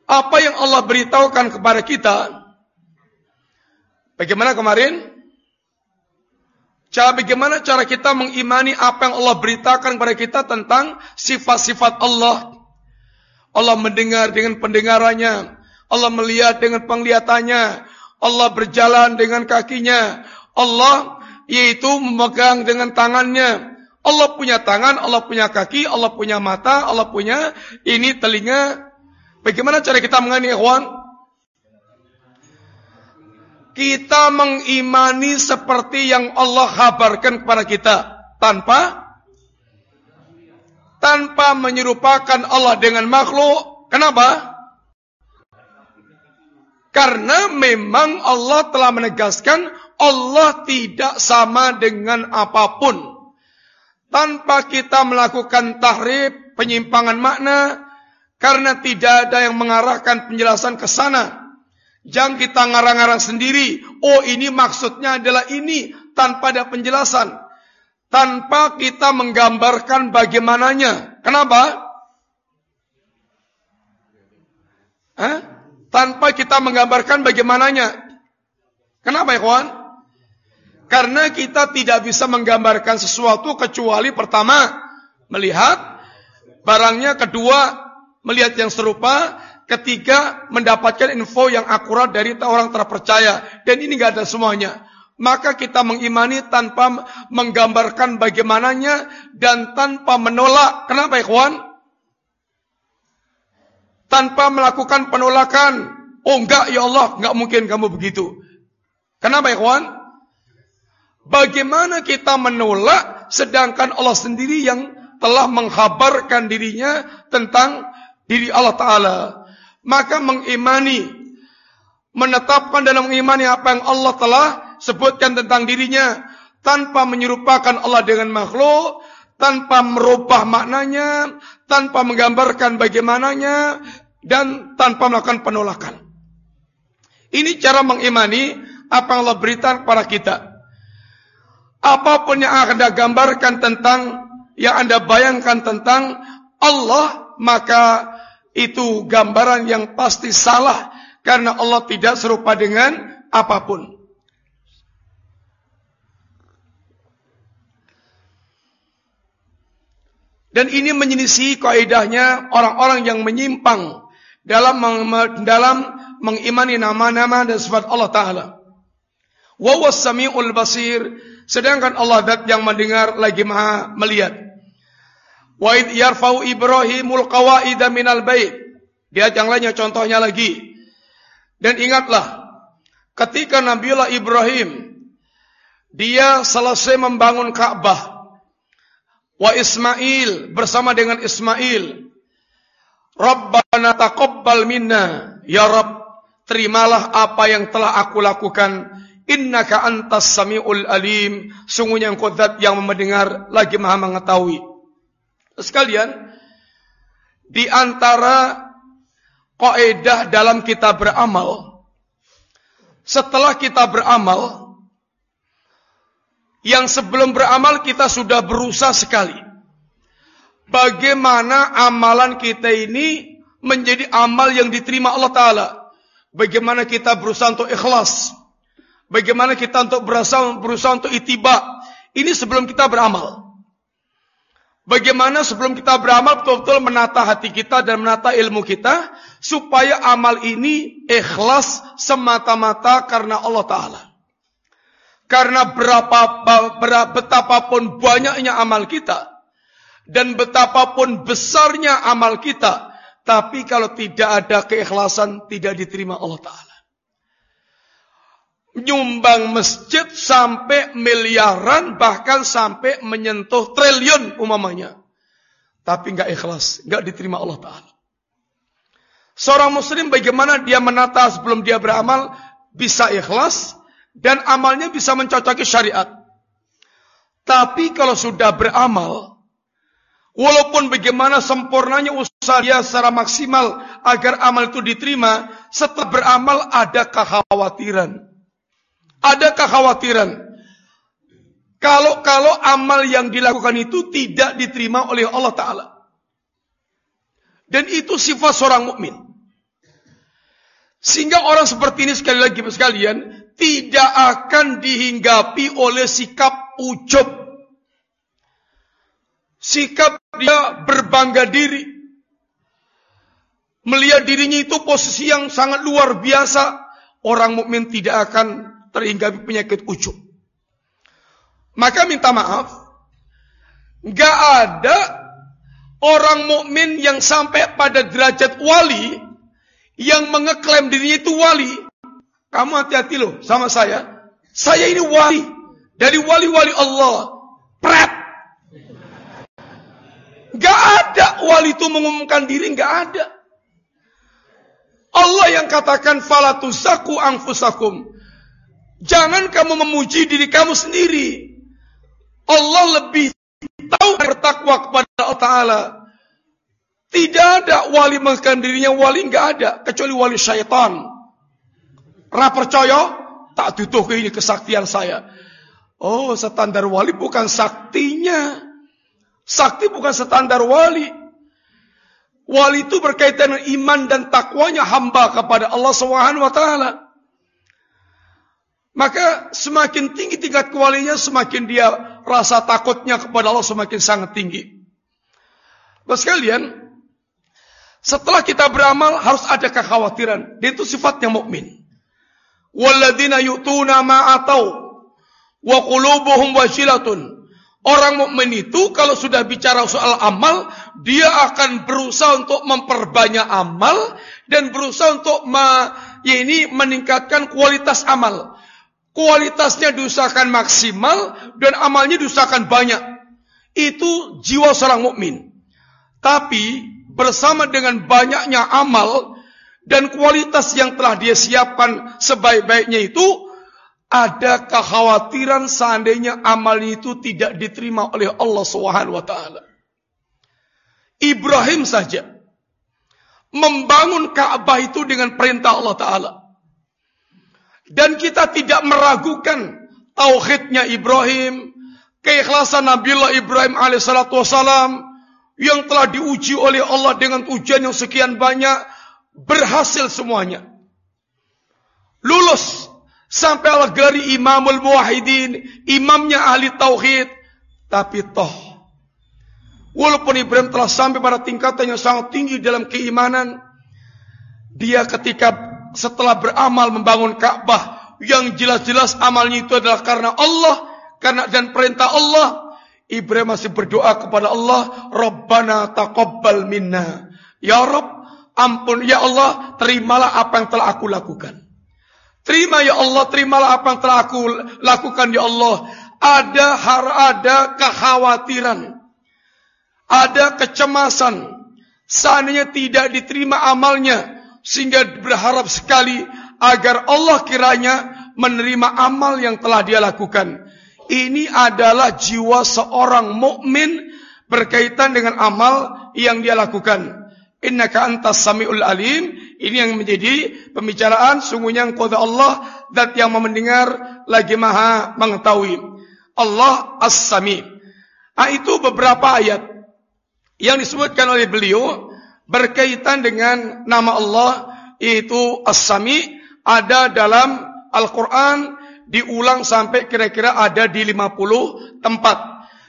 [SPEAKER 1] apa yang Allah beritahukan kepada kita, bagaimana kemarin? Cara bagaimana cara kita mengimani apa yang Allah beritakan kepada kita tentang sifat-sifat Allah. Allah mendengar dengan pendengarannya. Allah melihat dengan penglihatannya. Allah berjalan dengan kakinya. Allah yaitu memegang dengan tangannya. Allah punya tangan, Allah punya kaki, Allah punya mata, Allah punya ini telinga. Bagaimana cara kita mengani ikhwan? kita mengimani seperti yang Allah kabarkan kepada kita tanpa tanpa menyerupakan Allah dengan makhluk. Kenapa? Karena memang Allah telah menegaskan Allah tidak sama dengan apa pun. Tanpa kita melakukan tahrib, penyimpangan makna, karena tidak ada yang mengarahkan penjelasan ke sana. Jangan kita ngarang-ngarang sendiri. Oh ini maksudnya adalah ini. Tanpa ada penjelasan. Tanpa kita menggambarkan bagaimananya. Kenapa? Hah? Tanpa kita menggambarkan bagaimananya. Kenapa ya kawan? Karena kita tidak bisa menggambarkan sesuatu kecuali pertama melihat barangnya, kedua melihat yang serupa, Ketiga, mendapatkan info yang akurat dari orang terpercaya. Dan ini nggak ada semuanya. Maka kita mengimani tanpa menggambarkan bagaimananya dan tanpa menolak. Kenapa ikhwan? Tanpa melakukan penolakan. Oh enggak ya Allah, enggak mungkin kamu begitu. Kenapa ikhwan? Bagaimana kita menolak sedangkan Allah sendiri yang telah menghabarkan dirinya tentang diri Allah Ta'ala. Maka mengimani menetapkan dalam mengimani apa yang Allah telah sebutkan tentang dirinya tanpa menyerupakan Allah dengan makhluk tanpa merubah maknanya tanpa menggambarkan bagaimananya dan tanpa melakukan penolakan. Ini cara mengimani apa yang Allah beritakan kepada kita apapun yang Anda gambarkan tentang yang Anda bayangkan tentang Allah maka itu gambaran yang pasti salah karena Allah tidak serupa dengan apapun. Dan ini menyelisih kaidahnya orang-orang yang menyimpang dalam dalam mengimani nama-nama dan sifat Allah Taala. Wa samiul basir, sedangkan Allah dat yang mendengar lagi maha melihat. Wa id yarfau Ibrahimul qawaida minal bait. Di ayat yang lainnya contohnya lagi. Dan ingatlah ketika Nabiullah Ibrahim dia selesai membangun Ka'bah wa Ismail bersama dengan Ismail Rabbana taqabbal minna ya Rabb terimalah apa yang telah aku lakukan innaka antas samiul alim sungguhnya engkau zat yang mendengar lagi maha mengetahui Sekalian, di antara kaidah dalam kita beramal, setelah kita beramal, yang sebelum beramal kita sudah berusaha sekali. Bagaimana amalan kita ini menjadi amal yang diterima Allah Ta'ala. Bagaimana kita berusaha untuk ikhlas. Bagaimana kita untuk berusaha, berusaha untuk itiba. Ini sebelum kita beramal. Bagaimana sebelum kita beramal betul-betul menata hati kita dan menata ilmu kita supaya amal ini ikhlas semata-mata karena Allah Taala. Karena berapa berapa betapapun banyaknya amal kita dan betapapun besarnya amal kita, tapi kalau tidak ada keikhlasan tidak diterima Allah Taala nyumbang masjid sampai miliaran bahkan sampai menyentuh triliun umamanya. Tapi nggak ikhlas, nggak diterima Allah Taala. Seorang muslim bagaimana dia menata sebelum dia beramal bisa ikhlas dan amalnya bisa mencocoki syariat. Tapi kalau sudah beramal, walaupun bagaimana sempurnanya usaha dia secara maksimal agar amal itu diterima, setelah beramal ada kekhawatiran ada kekhawatiran. Kalau kalau amal yang dilakukan itu tidak diterima oleh Allah Taala. Dan itu sifat seorang mukmin. Sehingga orang seperti ini sekali lagi sekalian tidak akan dihinggapi oleh sikap ujub. Sikap dia berbangga diri. Melihat dirinya itu posisi yang sangat luar biasa. Orang mukmin tidak akan terhinggapi penyakit ujub. Maka minta maaf. Gak ada orang mukmin yang sampai pada derajat wali yang mengeklaim dirinya itu wali. Kamu hati-hati loh sama saya. Saya ini wali. Dari wali-wali Allah. Pret. Gak ada wali itu mengumumkan diri. Gak ada. Allah yang katakan falatusaku angfusakum. Jangan kamu memuji diri kamu sendiri. Allah lebih tahu bertakwa kepada Allah Ta'ala. Tidak ada wali mengatakan dirinya wali. Enggak ada. Kecuali wali syaitan. Ra percaya? Tak tutuh ke ini kesaktian saya. Oh, standar wali bukan saktinya. Sakti bukan standar wali. Wali itu berkaitan dengan iman dan takwanya hamba kepada Allah Subhanahu wa taala. Maka semakin tinggi tingkat kewalinya, semakin dia rasa takutnya kepada Allah semakin sangat tinggi. Bapak sekalian, setelah kita beramal harus ada kekhawatiran. Dia itu sifatnya mukmin. Walladzina yu'tuna ma atau wa qulubuhum wajilatun. Orang mukmin itu kalau sudah bicara soal amal, dia akan berusaha untuk memperbanyak amal dan berusaha untuk ya ini meningkatkan kualitas amal. Kualitasnya diusahakan maksimal dan amalnya diusahakan banyak. Itu jiwa seorang mukmin. Tapi bersama dengan banyaknya amal, dan kualitas yang telah dia siapkan sebaik-baiknya itu ada kekhawatiran seandainya amal itu tidak diterima oleh Allah Subhanahu wa taala. Ibrahim saja membangun Ka'bah itu dengan perintah Allah taala. Dan kita tidak meragukan tauhidnya Ibrahim, keikhlasan Nabiullah Ibrahim alaihissalatu wassalam yang telah diuji oleh Allah dengan ujian yang sekian banyak berhasil semuanya. Lulus sampai Allah gari Imamul Muwahhidin, imamnya ahli tauhid. Tapi toh walaupun Ibrahim telah sampai pada tingkatan yang sangat tinggi dalam keimanan, dia ketika setelah beramal membangun Ka'bah yang jelas-jelas amalnya itu adalah karena Allah, karena dan perintah Allah, Ibrahim masih berdoa kepada Allah, Rabbana taqabbal minna. Ya Rabb, Ampun ya Allah, terimalah apa yang telah aku lakukan. Terima ya Allah, terimalah apa yang telah aku lakukan ya Allah. Ada har ada kekhawatiran. Ada kecemasan. Seandainya tidak diterima amalnya. Sehingga berharap sekali agar Allah kiranya menerima amal yang telah dia lakukan. Ini adalah jiwa seorang mukmin berkaitan dengan amal yang dia lakukan. Innaka antas samiul alim. Ini yang menjadi pembicaraan. Sungguhnya engkau Allah. Dat yang mendengar lagi maha mengetahui. Allah as-sami. Nah, itu beberapa ayat. Yang disebutkan oleh beliau. Berkaitan dengan nama Allah. Yaitu as-sami. Ada dalam Al-Quran. Diulang sampai kira-kira ada di 50 tempat.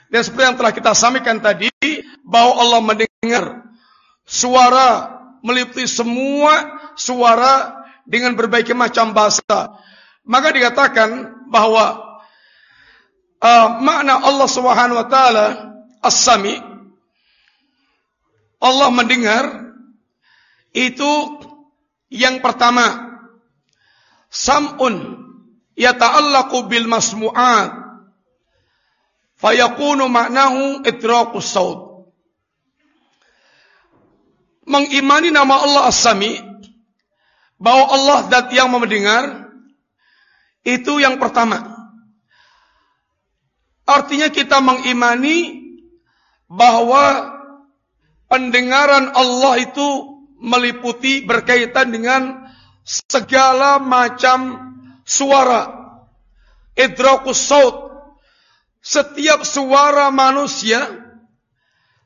[SPEAKER 1] Dan seperti yang telah kita sampaikan tadi. Bahwa Allah mendengar suara meliputi semua suara dengan berbagai macam bahasa. Maka dikatakan bahwa uh, makna Allah Subhanahu wa taala As-Sami Allah mendengar itu yang pertama. Sam'un yata'allaqu bil masmu'at. Fayakunu maknahu idraqus saut mengimani nama Allah As-Sami bahwa Allah dat yang mendengar itu yang pertama. Artinya kita mengimani bahwa pendengaran Allah itu meliputi berkaitan dengan segala macam suara. Idrakus saut. Setiap suara manusia,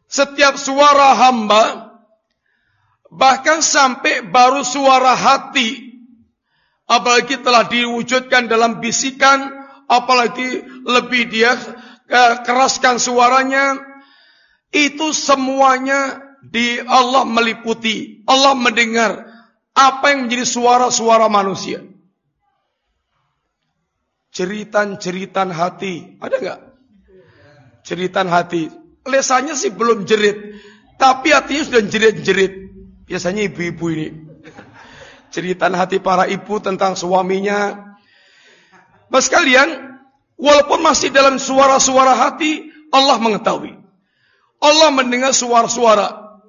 [SPEAKER 1] setiap suara hamba, Bahkan sampai baru suara hati. Apalagi telah diwujudkan dalam bisikan apalagi lebih dia keraskan suaranya, itu semuanya di Allah meliputi, Allah mendengar apa yang menjadi suara-suara manusia. Ceritan-ceritan hati, ada nggak? Ceritan hati, lesanya sih belum jerit, tapi hatinya sudah jerit-jerit. Biasanya ibu-ibu ini. Ceritan hati para ibu tentang suaminya. Mas kalian, walaupun masih dalam suara-suara hati, Allah mengetahui. Allah mendengar suara-suara.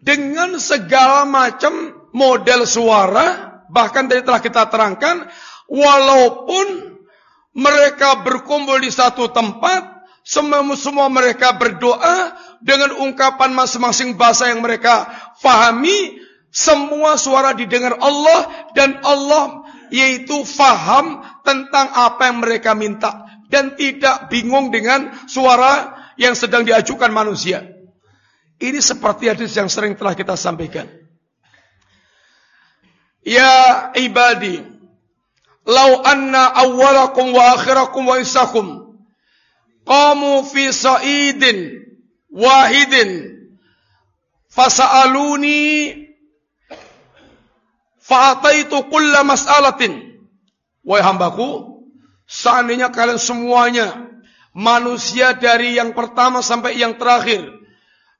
[SPEAKER 1] Dengan segala macam model suara, bahkan tadi telah kita terangkan, walaupun mereka berkumpul di satu tempat, semua, semua mereka berdoa dengan ungkapan masing-masing bahasa yang mereka fahami, semua suara didengar Allah dan Allah yaitu faham tentang apa yang mereka minta dan tidak bingung dengan suara yang sedang diajukan manusia. Ini seperti hadis yang sering telah kita sampaikan. Ya ibadi, lau anna awwalakum wa akhirakum wa isakum qamu fi sa'idin wahidin fasa'aluni fa'ataitu kulla mas'alatin. Wahai hambaku, seandainya kalian semuanya manusia dari yang pertama sampai yang terakhir,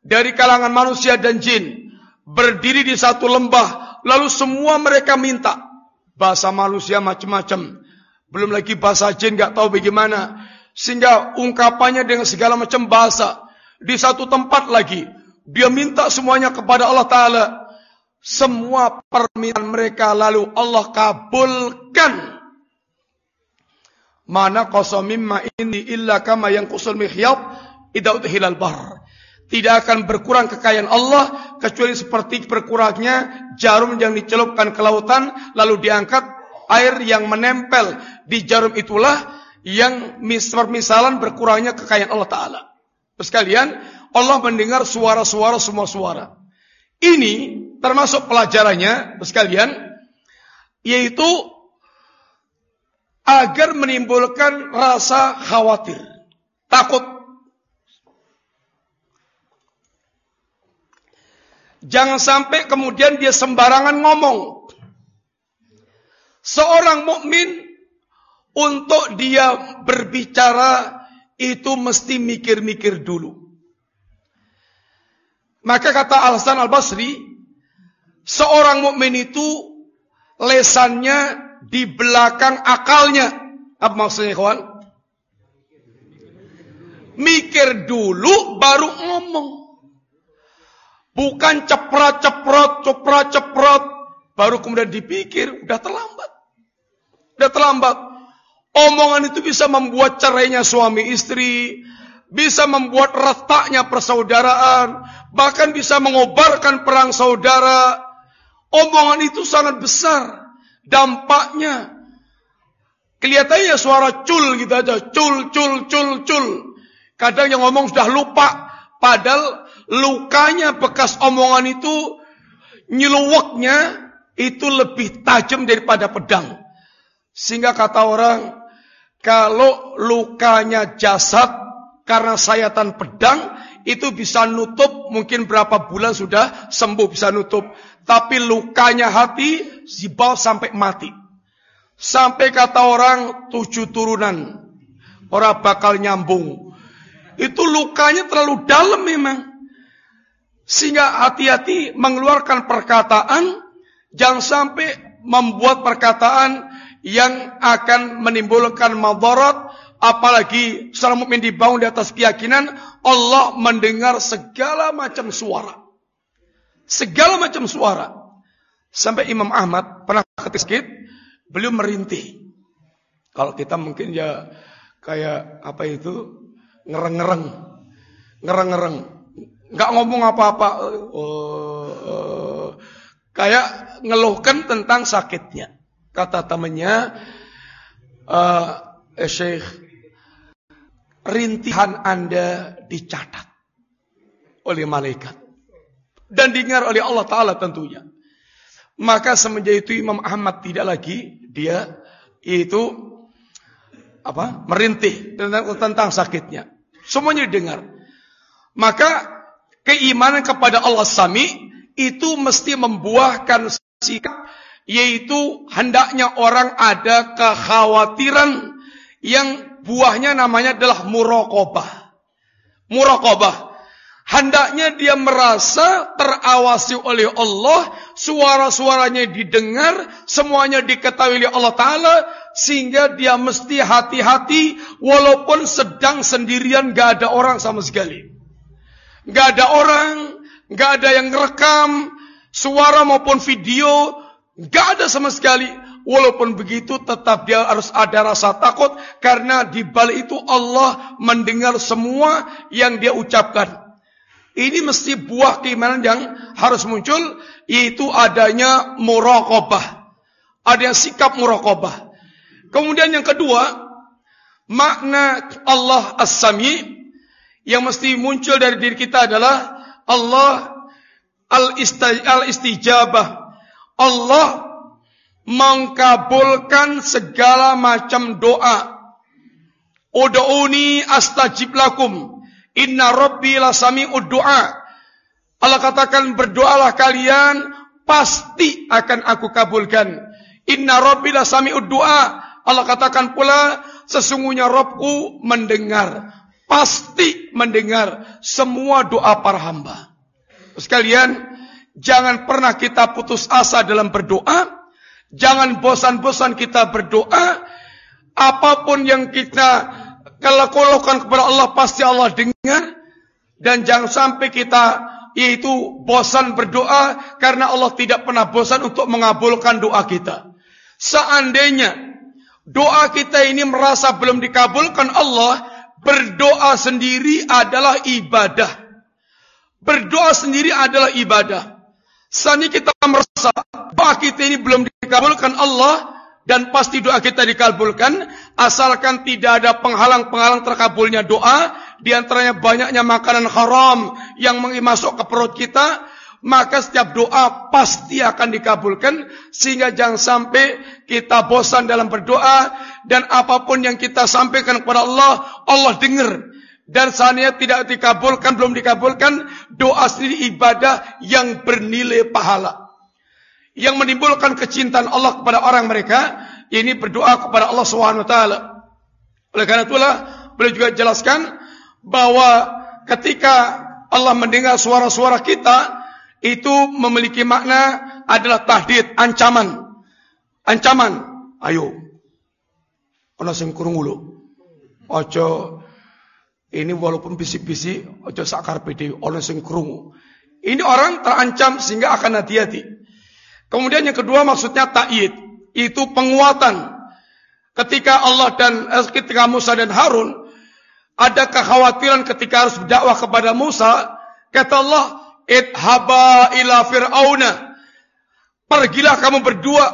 [SPEAKER 1] dari kalangan manusia dan jin, berdiri di satu lembah, lalu semua mereka minta. Bahasa manusia macam-macam, belum lagi bahasa jin nggak tahu bagaimana, sehingga ungkapannya dengan segala macam bahasa. Di satu tempat lagi, dia minta semuanya kepada Allah Taala. Semua permintaan mereka lalu Allah kabulkan. Mana qasamimma ini illa kama yang kusul mihyab idza hilal bar. Tidak akan berkurang kekayaan Allah kecuali seperti berkurangnya jarum yang dicelupkan ke lautan lalu diangkat air yang menempel di jarum itulah yang misalan berkurangnya kekayaan Allah Taala. Sekalian, Allah mendengar suara-suara semua suara. Ini termasuk pelajarannya, sekalian, yaitu agar menimbulkan rasa khawatir, takut. Jangan sampai kemudian dia sembarangan ngomong. Seorang mukmin untuk dia berbicara itu mesti mikir-mikir dulu. Maka kata Al Hasan Al Basri, seorang mukmin itu lesannya di belakang akalnya. Apa maksudnya kawan? Mikir dulu baru ngomong. Bukan ceprat-ceprot, ceprat-ceprot. Baru kemudian dipikir, udah terlambat. Udah terlambat. Omongan itu bisa membuat cerainya suami istri. Bisa membuat retaknya persaudaraan. Bahkan bisa mengobarkan perang saudara. Omongan itu sangat besar dampaknya. Kelihatannya suara cul gitu aja, cul, cul, cul, cul. Kadang yang ngomong sudah lupa, padahal lukanya bekas omongan itu nyeluwaknya itu lebih tajam daripada pedang. Sehingga kata orang, kalau lukanya jasad karena sayatan pedang, itu bisa nutup mungkin berapa bulan sudah sembuh bisa nutup. Tapi lukanya hati dibawa sampai mati. Sampai kata orang tujuh turunan. Orang bakal nyambung. Itu lukanya terlalu dalam memang. Sehingga hati-hati mengeluarkan perkataan. Jangan sampai membuat perkataan yang akan menimbulkan madarat. Apalagi seorang mukmin dibangun di atas keyakinan Allah mendengar segala macam suara. Segala macam suara. Sampai Imam Ahmad pernah ketika beliau merintih. Kalau kita mungkin ya kayak apa itu ngereng-ngereng, ngereng-ngereng, nggak ngomong apa-apa, uh, uh, kayak ngeluhkan tentang sakitnya. Kata temannya, uh, eh, Syekh, rintihan Anda dicatat oleh malaikat dan didengar oleh Allah Taala tentunya. Maka semenjak itu Imam Ahmad tidak lagi dia itu apa? merintih tentang, tentang sakitnya. Semuanya didengar. Maka keimanan kepada Allah Sami itu mesti membuahkan sikap yaitu hendaknya orang ada kekhawatiran yang buahnya namanya adalah muraqabah. Muraqabah. Hendaknya dia merasa terawasi oleh Allah, suara-suaranya didengar, semuanya diketahui oleh Allah Ta'ala, sehingga dia mesti hati-hati, walaupun sedang sendirian, gak ada orang sama sekali. Gak ada orang, gak ada yang rekam, suara maupun video, gak ada sama sekali. Walaupun begitu tetap dia harus ada rasa takut karena di balik itu Allah mendengar semua yang dia ucapkan. Ini mesti buah keimanan yang harus muncul yaitu adanya muraqabah. Ada sikap muraqabah. Kemudian yang kedua, makna Allah As-Sami yang mesti muncul dari diri kita adalah Allah Al-Istijabah. Allah mengkabulkan segala macam doa. Udu'uni astajib lakum. Inna Rabbi la sami'ud du'a. Allah katakan berdoalah kalian pasti akan aku kabulkan. Inna Rabbi la sami'ud du'a. Allah katakan pula sesungguhnya Robku mendengar. Pasti mendengar semua doa para hamba. Sekalian, jangan pernah kita putus asa dalam berdoa. Jangan bosan-bosan kita berdoa. Apa pun yang kita kalau lakukan kepada Allah pasti Allah dengar dan jangan sampai kita yaitu bosan berdoa karena Allah tidak pernah bosan untuk mengabulkan doa kita. Seandainya doa kita ini merasa belum dikabulkan Allah, berdoa sendiri adalah ibadah. Berdoa sendiri adalah ibadah. Sani kita merasa doa kita ini belum dikabulkan Allah, dan pasti doa kita dikabulkan asalkan tidak ada penghalang-penghalang terkabulnya doa di antaranya banyaknya makanan haram yang masuk ke perut kita maka setiap doa pasti akan dikabulkan sehingga jangan sampai kita bosan dalam berdoa dan apa pun yang kita sampaikan kepada Allah Allah dengar. Dan seandainya tidak dikabulkan belum dikabulkan doa sendiri ibadah yang bernilai pahala. Yang menimbulkan kecintaan Allah kepada orang mereka ini berdoa kepada Allah taala. Oleh karena itulah beliau juga jelaskan bahwa ketika Allah mendengar suara-suara kita itu memiliki makna adalah tahdid, ancaman. Ancaman. Ayo. Ana sing krungu lho. Aja ini walaupun bisik-bisik aja sakar pede ana sing krungu. Ini orang terancam sehingga akan hati-hati. Kemudian yang kedua maksudnya ta'id. Itu penguatan. Ketika Allah dan eh, ketika Musa dan Harun ada kekhawatiran ketika harus berdakwah kepada Musa, kata Allah, "Idhaba ila fir'auna." Pergilah kamu berdua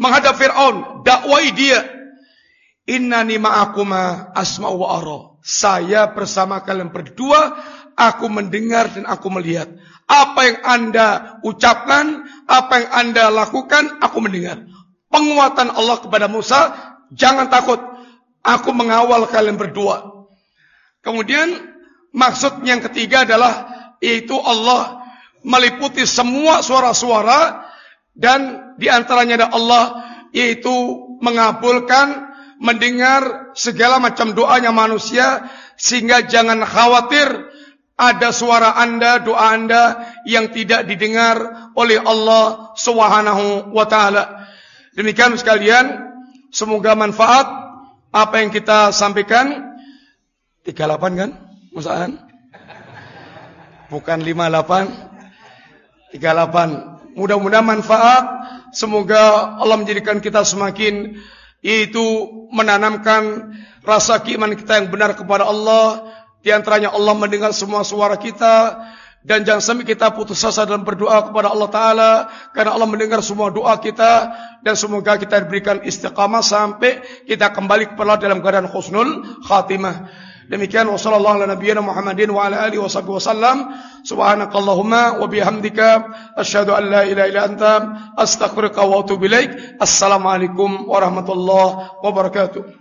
[SPEAKER 1] menghadap Firaun, dakwai dia. Innani ma'akuma asma'u wa. Saya bersama kalian berdua, aku mendengar dan aku melihat. Apa yang Anda ucapkan, apa yang Anda lakukan, aku mendengar. Penguatan Allah kepada Musa, jangan takut. Aku mengawal kalian berdua. Kemudian maksud yang ketiga adalah yaitu Allah meliputi semua suara-suara dan di antaranya ada Allah yaitu mengabulkan mendengar segala macam doanya manusia sehingga jangan khawatir ada suara Anda, doa Anda yang tidak didengar oleh Allah Subhanahu wa taala. Demikian sekalian, semoga manfaat apa yang kita sampaikan 38 kan? Musaan? Bukan 58 38. Mudah-mudahan manfaat semoga Allah menjadikan kita semakin yaitu menanamkan rasa keimanan kita yang benar kepada Allah di antaranya Allah mendengar semua suara kita dan jangan sampai kita putus asa dalam berdoa kepada Allah Taala karena Allah mendengar semua doa kita dan semoga kita diberikan istiqamah sampai kita kembali kepada dalam keadaan husnul khatimah. Demikian wasallallahu ala nabiyyina Muhammadin wa ala alihi. Subhanakallahumma wa bihamdika asyhadu an la ilaha illa anta astaghfiruka wa atubu ilaik. Assalamualaikum warahmatullahi wabarakatuh.